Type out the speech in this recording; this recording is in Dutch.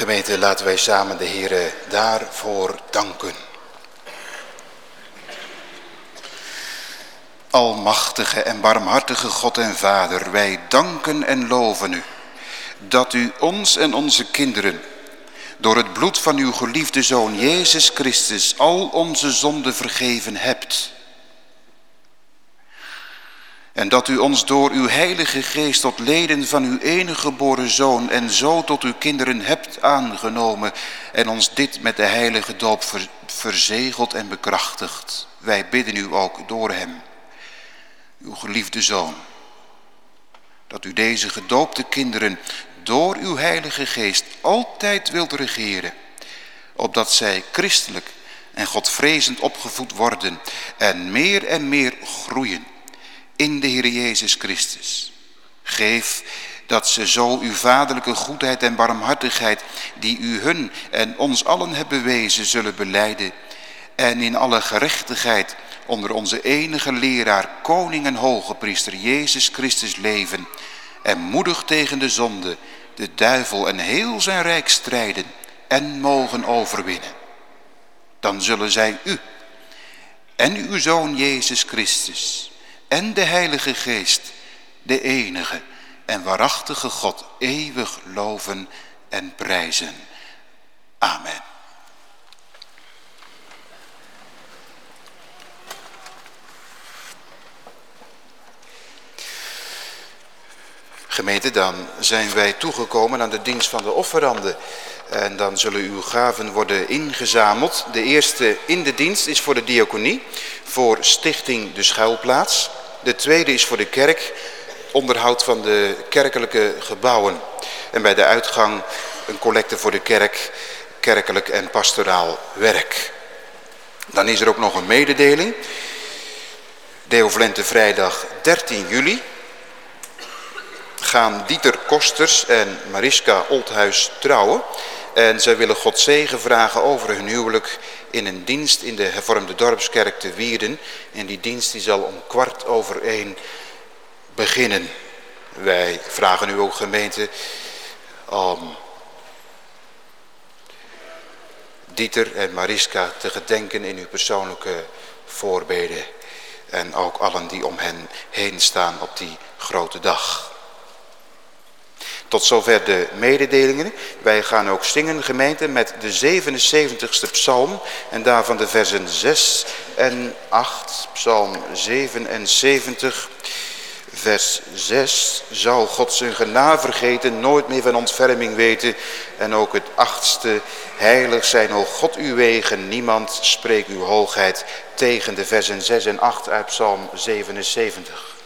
Gemeente, laten wij samen de Heer daarvoor danken. Almachtige en barmhartige God en Vader, wij danken en loven u dat u ons en onze kinderen door het bloed van uw geliefde Zoon Jezus Christus al onze zonden vergeven hebt. En dat u ons door uw heilige geest tot leden van uw enige geboren Zoon en zo tot uw kinderen hebt aangenomen en ons dit met de heilige doop verzegeld en bekrachtigd. Wij bidden u ook door hem, uw geliefde Zoon, dat u deze gedoopte kinderen door uw heilige geest altijd wilt regeren, opdat zij christelijk en godvrezend opgevoed worden en meer en meer groeien in de Heer Jezus Christus. Geef dat ze zo uw vaderlijke goedheid en barmhartigheid, die u hun en ons allen hebben bewezen, zullen beleiden en in alle gerechtigheid onder onze enige leraar, koning en hoge priester Jezus Christus leven en moedig tegen de zonde, de duivel en heel zijn rijk strijden en mogen overwinnen. Dan zullen zij u en uw Zoon Jezus Christus en de Heilige Geest, de enige en waarachtige God, eeuwig loven en prijzen. Amen. Gemeente, dan zijn wij toegekomen aan de dienst van de offeranden. En dan zullen uw gaven worden ingezameld. De eerste in de dienst is voor de diaconie, voor Stichting de Schuilplaats. De tweede is voor de kerk, onderhoud van de kerkelijke gebouwen. En bij de uitgang een collecte voor de kerk, kerkelijk en pastoraal werk. Dan is er ook nog een mededeling. Deo vrijdag 13 juli gaan Dieter Kosters en Mariska Oldhuis trouwen. En zij willen God zegen vragen over hun huwelijk in een dienst in de hervormde dorpskerk te Wierden. En die dienst die zal om kwart over één beginnen. Wij vragen u ook gemeente om Dieter en Mariska te gedenken in uw persoonlijke voorbeden. En ook allen die om hen heen staan op die grote dag. Tot zover de mededelingen. Wij gaan ook zingen gemeente met de 77ste psalm en daarvan de versen 6 en 8. Psalm 77 vers 6. Zou God zijn genade vergeten, nooit meer van ontferming weten. En ook het achtste, heilig zijn o God uw wegen, niemand spreekt uw hoogheid tegen de versen 6 en 8 uit Psalm 77.